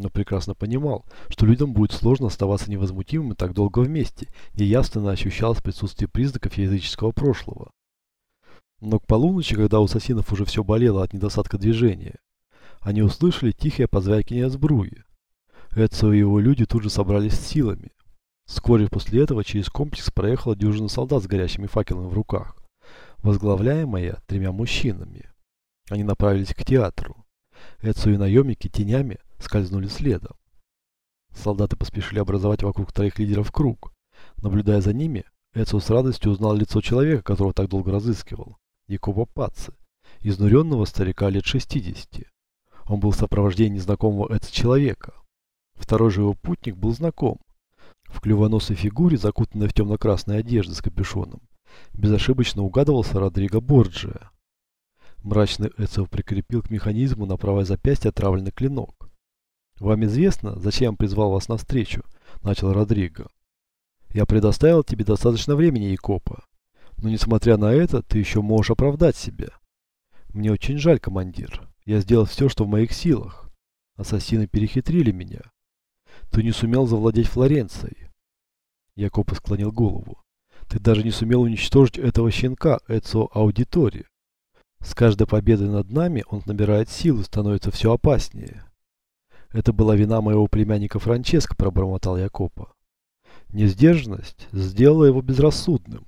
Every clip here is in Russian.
но прекрасно понимал, что людям будет сложно оставаться невозмутимыми так долго вместе, и явственно ощущалось присутствие признаков языческого прошлого. Но к полуночи, когда у ассасинов уже все болело от недостатка движения, они услышали тихое позвякивание сбруи. Эдсо и его люди тут же собрались с силами. Вскоре после этого через комплекс проехала дюжина солдат с горящими факелами в руках, возглавляемая тремя мужчинами. Они направились к театру. Эдсо и наемники тенями скользнули следом. Солдаты поспешили образовать вокруг троих лидеров круг. Наблюдая за ними, Эдсо с радостью узнал лицо человека, которого так долго разыскивал. Якоба Пацци, изнуренного старика лет 60. Он был в сопровождении незнакомого Эдсо человека. Второй же его путник был знаком. В клювоносой фигуре, закутанной в темно-красной одежды с капюшоном, безошибочно угадывался Родриго Борджиа. Мрачный Эцев прикрепил к механизму на правое запястье отравленный клинок. «Вам известно, зачем призвал вас навстречу?» – начал Родриго. «Я предоставил тебе достаточно времени, Якопа. Но несмотря на это, ты еще можешь оправдать себя. Мне очень жаль, командир. Я сделал все, что в моих силах. Ассасины перехитрили меня. Ты не сумел завладеть Флоренцией. Якопа склонил голову. Ты даже не сумел уничтожить этого щенка, Эцо Аудитори. С каждой победой над нами он набирает силы, становится все опаснее. Это была вина моего племянника Франческо, пробормотал Якопа. Несдержанность сделала его безрассудным.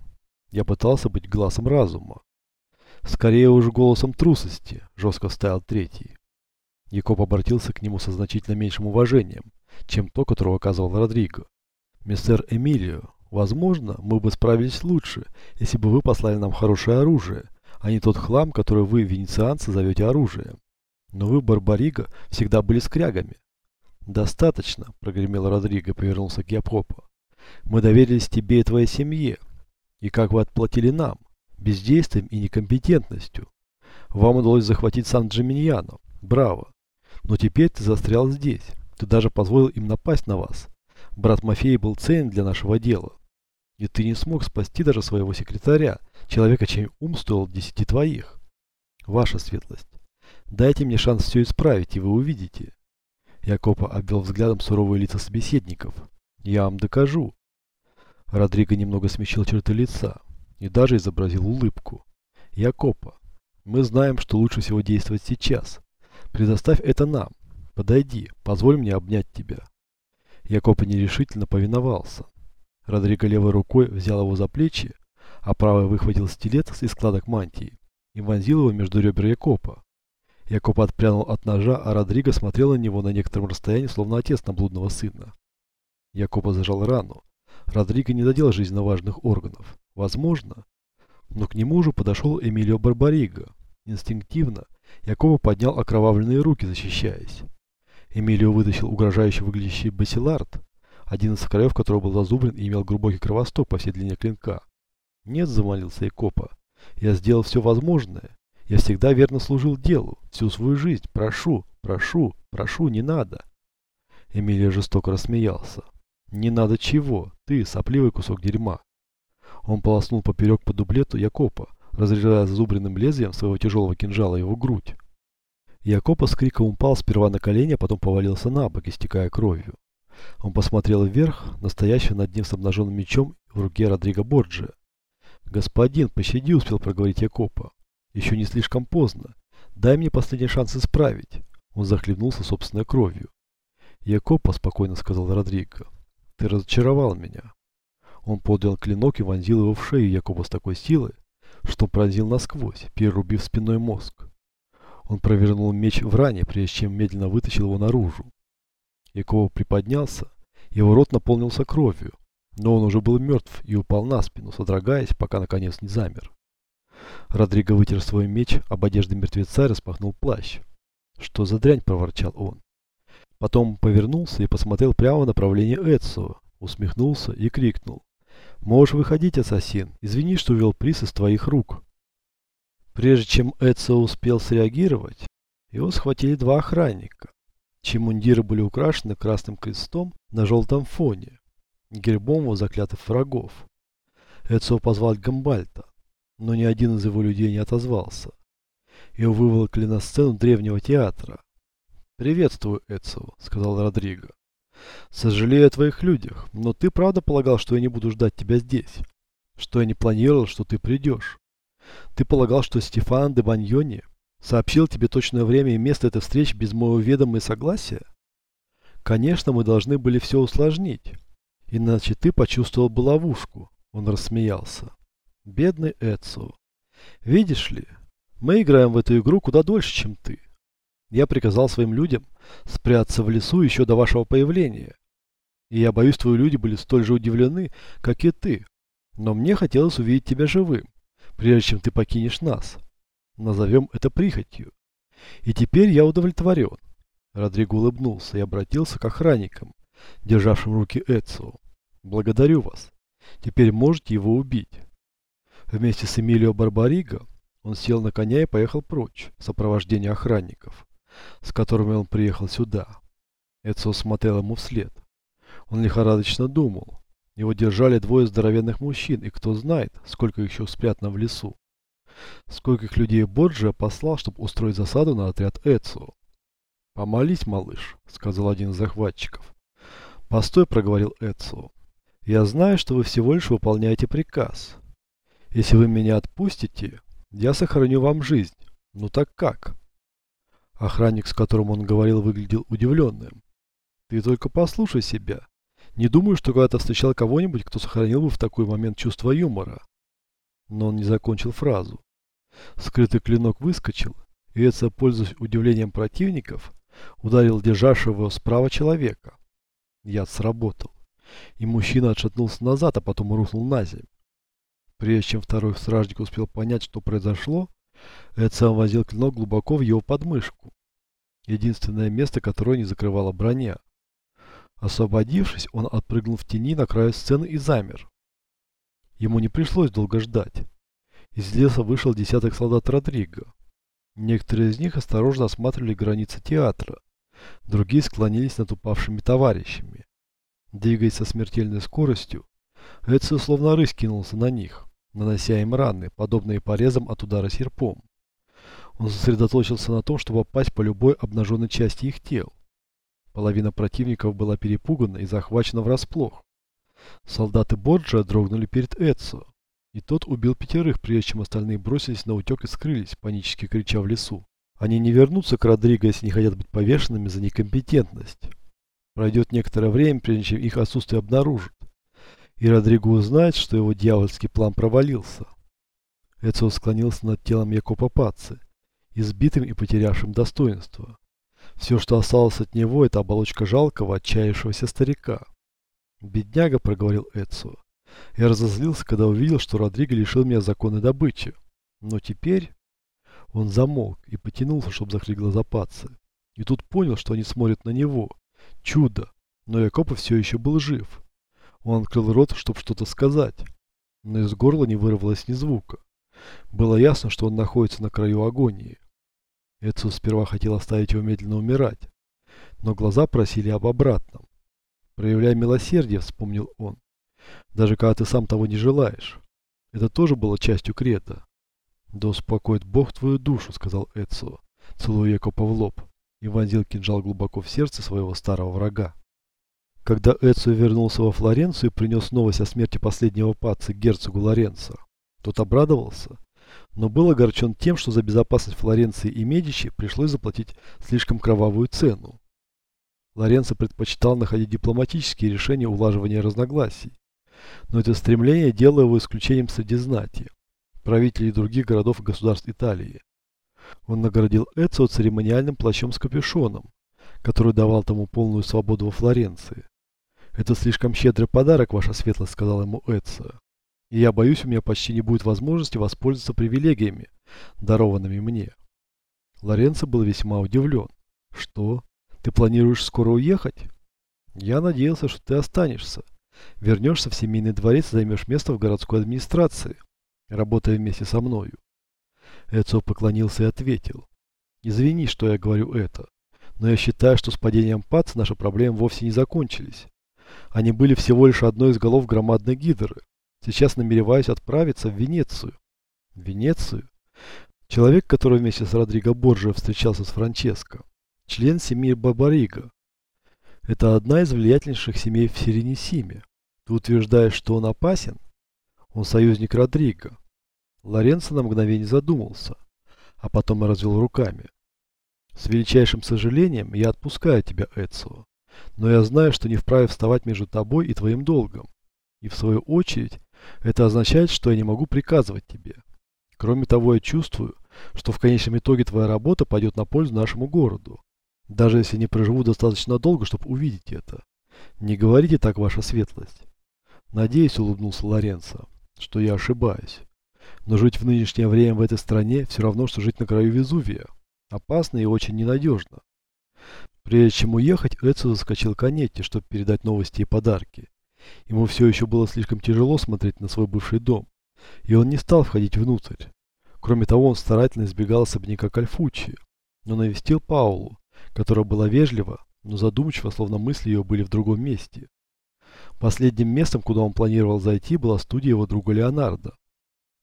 Я пытался быть глазом разума. Скорее уж голосом трусости, жестко вставил третий. Якоб обратился к нему со значительно меньшим уважением, чем то, которого оказывал Родриго. «Мистер Эмилио, возможно, мы бы справились лучше, если бы вы послали нам хорошее оружие, а не тот хлам, который вы, венецианцы, зовете оружием. Но вы, Барбарига, всегда были скрягами». «Достаточно», — прогремел Родриго, повернулся к Якопу. «Мы доверились тебе и твоей семье, и как вы отплатили нам? Бездействием и некомпетентностью. Вам удалось захватить Сан-Джиминьяно. Браво. Но теперь ты застрял здесь. Ты даже позволил им напасть на вас. Брат Мафей был ценен для нашего дела. И ты не смог спасти даже своего секретаря, человека, чей ум стоил десяти твоих. Ваша светлость. Дайте мне шанс все исправить, и вы увидите. Якопа обвел взглядом суровые лица собеседников. Я вам докажу. Родриго немного смещил черты лица и даже изобразил улыбку. Якопа, мы знаем, что лучше всего действовать сейчас. Предоставь это нам. Подойди, позволь мне обнять тебя. Якопа нерешительно повиновался. Родриго левой рукой взял его за плечи, а правой выхватил стилет из складок мантии и вонзил его между ребер Якопа. Якоп отпрянул от ножа, а Родриго смотрел на него на некотором расстоянии, словно отец на блудного сына. Якопа зажал рану, Родриго не задел жизненно важных органов. Возможно. Но к нему уже подошел Эмилио Барбариго. Инстинктивно Якова поднял окровавленные руки, защищаясь. Эмилио вытащил угрожающе выглядящий басилард, один из краев которого был зазубрен и имел глубокий кровосток по всей длине клинка. «Нет», — замолился Якопа, — «я сделал все возможное. Я всегда верно служил делу, всю свою жизнь. Прошу, прошу, прошу, не надо». Эмилио жестоко рассмеялся. «Не надо чего? Ты, сопливый кусок дерьма!» Он полоснул поперек по дублету Якопа, разрезая зазубренным лезвием своего тяжелого кинжала его грудь. Якопа с криком упал сперва на колени, а потом повалился на бок, истекая кровью. Он посмотрел вверх, настоящего над ним с обнаженным мечом в руке Родриго Борджи. «Господин, пощади», — успел проговорить Якопа. «Еще не слишком поздно. Дай мне последний шанс исправить». Он захлебнулся собственной кровью. «Якопа», — спокойно сказал Родриго, ты разочаровал меня. Он поднял клинок и вонзил его в шею Якоба с такой силой, что пронзил насквозь, перерубив спиной мозг. Он провернул меч в ране, прежде чем медленно вытащил его наружу. Якова приподнялся, его рот наполнился кровью, но он уже был мертв и упал на спину, содрогаясь, пока наконец не замер. Родриго вытер свой меч об одежды мертвеца и распахнул плащ. «Что за дрянь?» – проворчал он. Потом повернулся и посмотрел прямо в направлении Эдсо, усмехнулся и крикнул. «Можешь выходить, ассасин. Извини, что увел приз из твоих рук». Прежде чем Эдсо успел среагировать, его схватили два охранника, чьи мундиры были украшены красным крестом на желтом фоне, гербом его заклятых врагов. Эдсо позвал Гамбальта, но ни один из его людей не отозвался. Его выволокли на сцену древнего театра, «Приветствую, Эцио», — сказал Родриго. «Сожалею о твоих людях, но ты правда полагал, что я не буду ждать тебя здесь? Что я не планировал, что ты придешь? Ты полагал, что Стефан де Баньони сообщил тебе точное время и место этой встречи без моего ведома и согласия? Конечно, мы должны были все усложнить, иначе ты почувствовал бы ловушку». Он рассмеялся. «Бедный Эцио. Видишь ли, мы играем в эту игру куда дольше, чем ты. Я приказал своим людям спрятаться в лесу еще до вашего появления. И я боюсь, твои люди были столь же удивлены, как и ты. Но мне хотелось увидеть тебя живым, прежде чем ты покинешь нас. Назовем это прихотью. И теперь я удовлетворен. Родриго улыбнулся и обратился к охранникам, державшим руки Эцио. Благодарю вас. Теперь можете его убить. Вместе с Эмилио Барбариго он сел на коня и поехал прочь в сопровождении охранников с которыми он приехал сюда. Эцио смотрел ему вслед. Он лихорадочно думал. Его держали двое здоровенных мужчин, и кто знает, сколько их еще спрятано в лесу. Скольких людей Борджиа послал, чтобы устроить засаду на отряд Эцио. «Помолись, малыш», — сказал один из захватчиков. «Постой», — проговорил Эцио. «Я знаю, что вы всего лишь выполняете приказ. Если вы меня отпустите, я сохраню вам жизнь. Ну так как?» Охранник, с которым он говорил, выглядел удивленным. «Ты только послушай себя. Не думаю, что когда-то встречал кого-нибудь, кто сохранил бы в такой момент чувство юмора». Но он не закончил фразу. Скрытый клинок выскочил, и это, пользуясь удивлением противников, ударил державшего его справа человека. Яд сработал, и мужчина отшатнулся назад, а потом рухнул на землю. Прежде чем второй стражник успел понять, что произошло, Эдсам возил клинок глубоко в его подмышку. Единственное место, которое не закрывала броня. Освободившись, он отпрыгнул в тени на краю сцены и замер. Ему не пришлось долго ждать. Из леса вышел десяток солдат Родриго. Некоторые из них осторожно осматривали границы театра, другие склонились над упавшими товарищами. Двигаясь со смертельной скоростью, Эдсо словно рысь кинулся на них нанося им раны, подобные порезам от удара серпом. Он сосредоточился на том, чтобы попасть по любой обнаженной части их тел. Половина противников была перепугана и захвачена врасплох. Солдаты Борджа дрогнули перед Эдсо, и тот убил пятерых, прежде чем остальные бросились на утек и скрылись, панически крича в лесу. Они не вернутся к Родриго, если не хотят быть повешенными за некомпетентность. Пройдет некоторое время, прежде чем их отсутствие обнаружат и Родриго узнает, что его дьявольский план провалился. Эцио склонился над телом Якопа Паци, избитым и потерявшим достоинство. Все, что осталось от него, это оболочка жалкого, отчаявшегося старика. «Бедняга», — проговорил Эцио. Я разозлился, когда увидел, что Родриго лишил меня законной добычи. Но теперь... Он замолк и потянулся, чтобы закрыть глаза Паци. И тут понял, что они смотрят на него. Чудо! Но Якопа все еще был жив. Он открыл рот, чтобы что-то сказать, но из горла не вырвалось ни звука. Было ясно, что он находится на краю агонии. Эцу сперва хотел оставить его медленно умирать, но глаза просили об обратном. «Проявляй милосердие», — вспомнил он, — «даже когда ты сам того не желаешь». Это тоже было частью крета. «Да успокоит Бог твою душу», — сказал Эцио, целуя Якопа в лоб, и вонзил кинжал глубоко в сердце своего старого врага. Когда Эцио вернулся во Флоренцию и принес новость о смерти последнего паца герцогу Лоренцо, тот обрадовался, но был огорчен тем, что за безопасность Флоренции и Медичи пришлось заплатить слишком кровавую цену. Лоренцо предпочитал находить дипломатические решения улаживания разногласий, но это стремление делало его исключением среди знати, правителей других городов и государств Италии. Он наградил Эцио церемониальным плащом с капюшоном, который давал тому полную свободу во Флоренции. «Это слишком щедрый подарок, ваша светлость», — сказал ему Эдсо. «И я боюсь, у меня почти не будет возможности воспользоваться привилегиями, дарованными мне». Лоренцо был весьма удивлен. «Что? Ты планируешь скоро уехать?» «Я надеялся, что ты останешься. Вернешься в семейный дворец и займешь место в городской администрации, работая вместе со мною». Эдсо поклонился и ответил. «Извини, что я говорю это, но я считаю, что с падением ПАЦ наши проблемы вовсе не закончились. Они были всего лишь одной из голов громадной гидры. Сейчас намереваюсь отправиться в Венецию. Венецию? Человек, который вместе с Родриго Борджио встречался с Франческо. член семьи Бабарига. Это одна из влиятельнейших семей в Сиренисиме. Ты утверждаешь, что он опасен? Он союзник Родриго. Лоренцо на мгновение задумался, а потом развел руками. С величайшим сожалением я отпускаю тебя, Эцио. Но я знаю, что не вправе вставать между тобой и твоим долгом. И в свою очередь, это означает, что я не могу приказывать тебе. Кроме того, я чувствую, что в конечном итоге твоя работа пойдет на пользу нашему городу. Даже если не проживу достаточно долго, чтобы увидеть это. Не говорите так, ваша светлость. Надеюсь, улыбнулся Лоренцо, что я ошибаюсь. Но жить в нынешнее время в этой стране все равно, что жить на краю Везувия. Опасно и очень ненадежно. Прежде чем уехать, Эдсо заскочил к Анетте, чтобы передать новости и подарки. Ему все еще было слишком тяжело смотреть на свой бывший дом, и он не стал входить внутрь. Кроме того, он старательно избегал особняка Кальфучи, но навестил Паулу, которая была вежлива, но задумчива, словно мысли ее были в другом месте. Последним местом, куда он планировал зайти, была студия его друга Леонардо.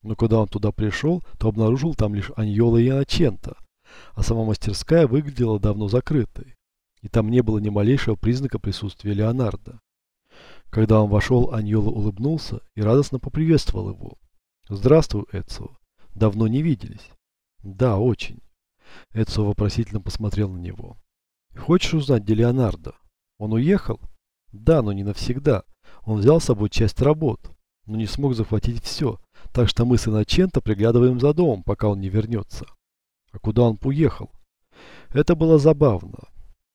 Но когда он туда пришел, то обнаружил там лишь Аньола и Аначента, а сама мастерская выглядела давно закрытой, и там не было ни малейшего признака присутствия Леонардо. Когда он вошел, Аньола улыбнулся и радостно поприветствовал его. «Здравствуй, Эцио. Давно не виделись?» «Да, очень». Эцио вопросительно посмотрел на него. «Хочешь узнать, где Леонардо? Он уехал?» «Да, но не навсегда. Он взял с собой часть работ, но не смог захватить все, так что мы с Иначенто приглядываем за домом, пока он не вернется». «А куда он уехал?» Это было забавно.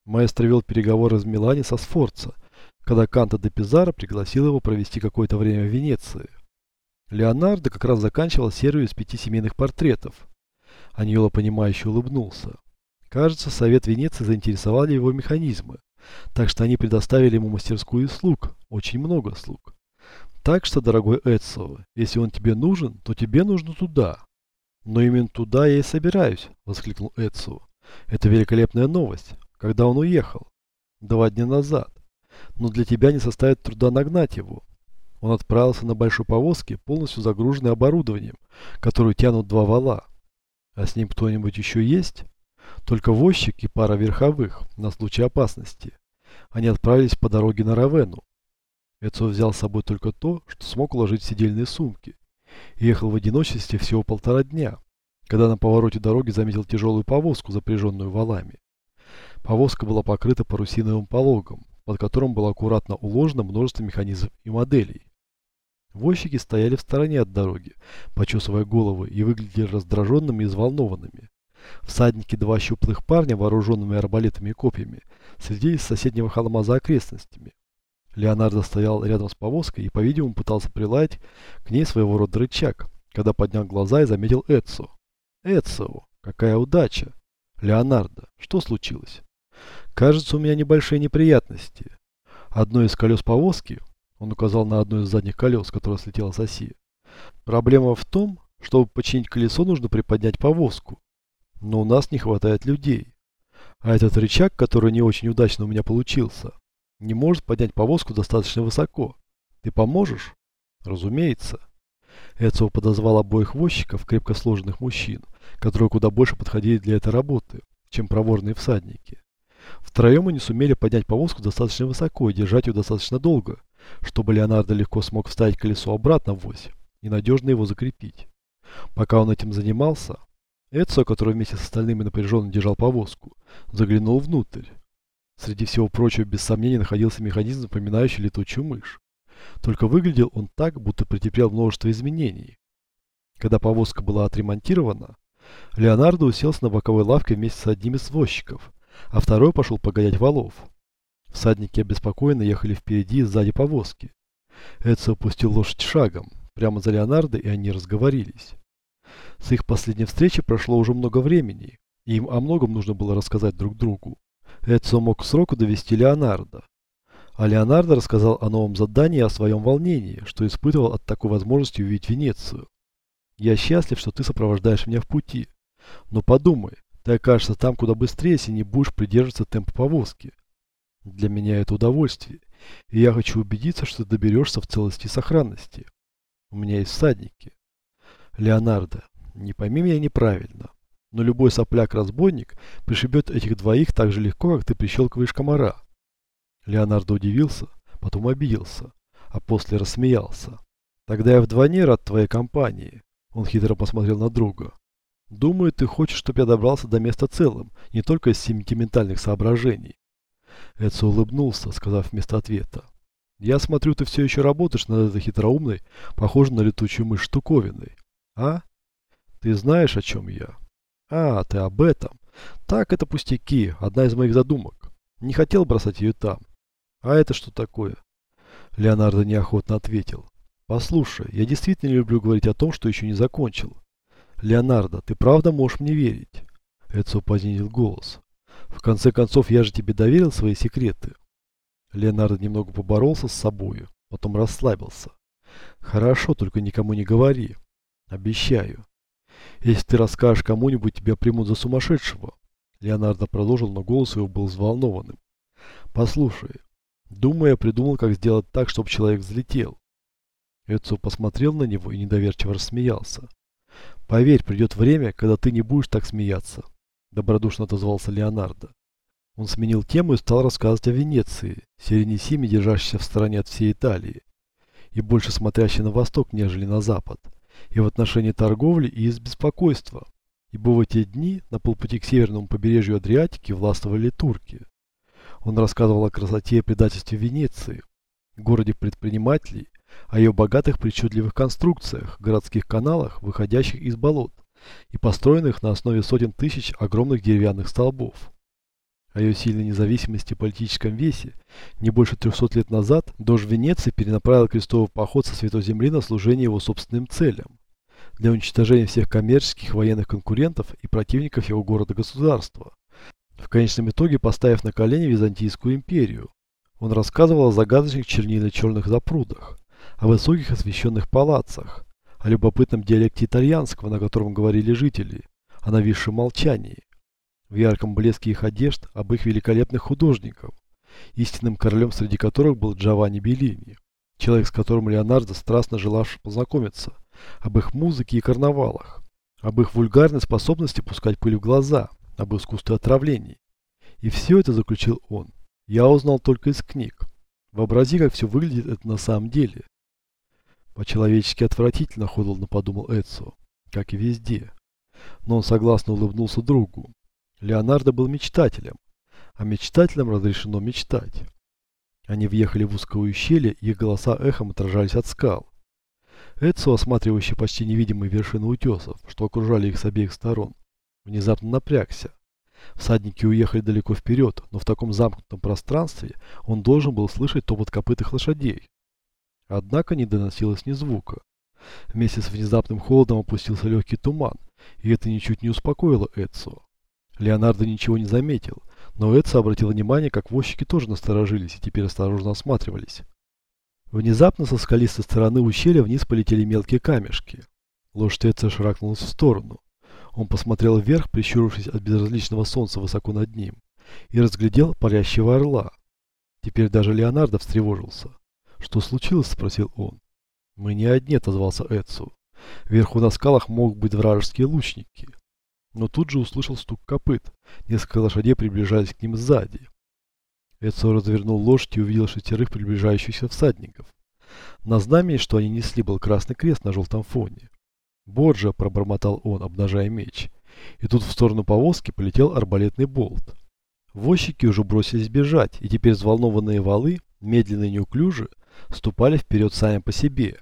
Маэстро вел переговоры в Милане со Сфорца, когда Канто де Пизаро пригласил его провести какое-то время в Венеции. Леонардо как раз заканчивал серию из пяти семейных портретов. Аньоло, понимающе улыбнулся. Кажется, Совет Венеции заинтересовали его механизмы, так что они предоставили ему мастерскую слуг, очень много слуг. Так что, дорогой Эдсо, если он тебе нужен, то тебе нужно туда. Но именно туда я и собираюсь, воскликнул Эдсо. Это великолепная новость. Когда он уехал? Два дня назад. Но для тебя не составит труда нагнать его. Он отправился на большой повозке, полностью загруженной оборудованием, которую тянут два вала. А с ним кто-нибудь еще есть? Только возчик и пара верховых, на случай опасности. Они отправились по дороге на Равену. Эцо взял с собой только то, что смог уложить в сидельные сумки. И ехал в одиночестве всего полтора дня, когда на повороте дороги заметил тяжелую повозку, запряженную валами. Повозка была покрыта парусиновым пологом, под которым было аккуратно уложено множество механизмов и моделей. Возчики стояли в стороне от дороги, почесывая головы и выглядели раздраженными и взволнованными. Всадники, два щуплых парня, вооруженными арбалетами и копьями, следили с соседнего холма за окрестностями. Леонардо стоял рядом с повозкой и, по-видимому, пытался прилаять к ней своего рода рычаг, когда поднял глаза и заметил Эдсо. «Эдсо, какая удача!» «Леонардо, что случилось?» Кажется, у меня небольшие неприятности. Одно из колес повозки, он указал на одно из задних колес, которое слетело с оси. Проблема в том, чтобы починить колесо, нужно приподнять повозку. Но у нас не хватает людей. А этот рычаг, который не очень удачно у меня получился, не может поднять повозку достаточно высоко. Ты поможешь? Разумеется. Эцио подозвал обоих возчиков, крепко сложенных мужчин, которые куда больше подходили для этой работы, чем проворные всадники. Втроем они сумели поднять повозку достаточно высоко и держать ее достаточно долго, чтобы Леонардо легко смог вставить колесо обратно в ось и надежно его закрепить. Пока он этим занимался, Эдсо, который вместе с остальными напряженно держал повозку, заглянул внутрь. Среди всего прочего, без сомнения, находился механизм, напоминающий летучую мышь. Только выглядел он так, будто претерпел множество изменений. Когда повозка была отремонтирована, Леонардо уселся на боковой лавке вместе с одним из возчиков а второй пошел погонять валов. Всадники обеспокоенно ехали впереди и сзади повозки. Эдсо опустил лошадь шагом, прямо за Леонардо, и они разговорились. С их последней встречи прошло уже много времени, и им о многом нужно было рассказать друг другу. Эдсо мог к сроку довести Леонардо. А Леонардо рассказал о новом задании и о своем волнении, что испытывал от такой возможности увидеть Венецию. «Я счастлив, что ты сопровождаешь меня в пути. Но подумай, ты окажешься там куда быстрее, если не будешь придерживаться темпа повозки. Для меня это удовольствие, и я хочу убедиться, что ты доберешься в целости и сохранности. У меня есть всадники. Леонардо, не пойми меня неправильно, Но любой сопляк-разбойник пришибет этих двоих так же легко, как ты прищелкиваешь комара. Леонардо удивился, потом обиделся, а после рассмеялся. Тогда я вдвойне рад твоей компании. Он хитро посмотрел на друга. Думаю, ты хочешь, чтобы я добрался до места целым, не только из сентиментальных соображений. Эдсо улыбнулся, сказав вместо ответа. Я смотрю, ты все еще работаешь над этой хитроумной, похожей на летучую мышь штуковиной. А? Ты знаешь, о чем я? А, ты об этом. Так, это пустяки, одна из моих задумок. Не хотел бросать ее там. А это что такое? Леонардо неохотно ответил. Послушай, я действительно люблю говорить о том, что еще не закончил. Леонардо, ты правда можешь мне верить? Эдсо понизил голос. В конце концов, я же тебе доверил свои секреты. Леонардо немного поборолся с собою, потом расслабился. Хорошо, только никому не говори. Обещаю. Если ты расскажешь кому-нибудь, тебя примут за сумасшедшего. Леонардо продолжил, но голос его был взволнованным. Послушай, думаю, я придумал, как сделать так, чтобы человек взлетел. Эдсо посмотрел на него и недоверчиво рассмеялся. «Поверь, придет время, когда ты не будешь так смеяться», – добродушно отозвался Леонардо. Он сменил тему и стал рассказывать о Венеции, Сиренисиме, держащейся в стороне от всей Италии, и больше смотрящей на восток, нежели на запад, и в отношении торговли и из беспокойства, ибо в эти дни на полпути к северному побережью Адриатики властвовали турки. Он рассказывал о красоте и предательстве Венеции, городе предпринимателей, о ее богатых причудливых конструкциях, городских каналах, выходящих из болот, и построенных на основе сотен тысяч огромных деревянных столбов. О ее сильной независимости и политическом весе не больше 300 лет назад дождь Венеции перенаправил крестовый поход со Святой Земли на служение его собственным целям для уничтожения всех коммерческих военных конкурентов и противников его города-государства, в конечном итоге поставив на колени Византийскую империю. Он рассказывал о загадочных чернильно-черных запрудах, о высоких освещенных палацах, о любопытном диалекте итальянского, на котором говорили жители, о нависшем молчании, в ярком блеске их одежд, об их великолепных художников, истинным королем среди которых был Джованни Беллини, человек, с которым Леонардо страстно желавший познакомиться, об их музыке и карнавалах, об их вульгарной способности пускать пыль в глаза, об искусстве отравлений. И все это заключил он. Я узнал только из книг. Вообрази, как все выглядит это на самом деле. По-человечески отвратительно, холодно подумал Эдсо, как и везде. Но он согласно улыбнулся другу. Леонардо был мечтателем, а мечтателям разрешено мечтать. Они въехали в узкое ущелье, их голоса эхом отражались от скал. Эдсо, осматривающий почти невидимые вершины утесов, что окружали их с обеих сторон, внезапно напрягся. Всадники уехали далеко вперед, но в таком замкнутом пространстве он должен был слышать топот копытых лошадей. Однако не доносилось ни звука. Вместе с внезапным холодом опустился легкий туман, и это ничуть не успокоило Эдсо. Леонардо ничего не заметил, но Эдсо обратил внимание, как возчики тоже насторожились и теперь осторожно осматривались. Внезапно со скалистой стороны ущелья вниз полетели мелкие камешки. Лошадь Эдсо шарахнулась в сторону. Он посмотрел вверх, прищурившись от безразличного солнца высоко над ним, и разглядел парящего орла. Теперь даже Леонардо встревожился. «Что случилось?» – спросил он. «Мы не одни», – отозвался Эдсу. «Вверху на скалах могут быть вражеские лучники». Но тут же услышал стук копыт. Несколько лошадей приближались к ним сзади. Эдсо развернул лошадь и увидел шестерых приближающихся всадников. На знамени, что они несли, был красный крест на желтом фоне. «Борджа!» – пробормотал он, обнажая меч. И тут в сторону повозки полетел арбалетный болт. Возчики уже бросились бежать, и теперь взволнованные валы, медленно и неуклюже, ступали вперед сами по себе.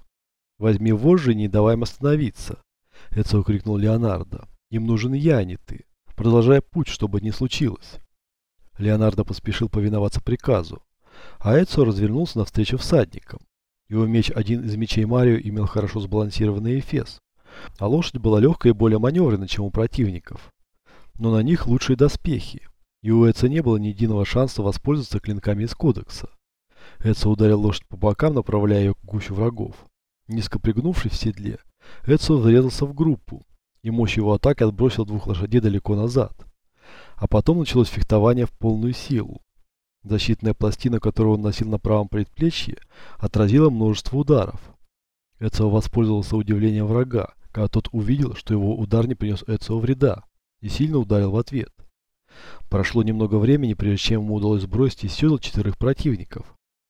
«Возьми вожжи и не давай им остановиться!» Это крикнул Леонардо. «Им нужен я, а не ты. Продолжай путь, чтобы не случилось». Леонардо поспешил повиноваться приказу, а Эдсо развернулся навстречу всадникам. Его меч, один из мечей Марио, имел хорошо сбалансированный эфес, а лошадь была легкой и более маневренной, чем у противников. Но на них лучшие доспехи, и у Эдса не было ни единого шанса воспользоваться клинками из кодекса. Эдсо ударил лошадь по бокам, направляя ее к гущу врагов. Низко пригнувшись в седле, Эдсо врезался в группу, и мощь его атаки отбросил двух лошадей далеко назад. А потом началось фехтование в полную силу. Защитная пластина, которую он носил на правом предплечье, отразила множество ударов. Эцио воспользовался удивлением врага, когда тот увидел, что его удар не принес Эцио вреда. и сильно ударил в ответ. Прошло немного времени, прежде чем ему удалось сбросить из седла четырех противников.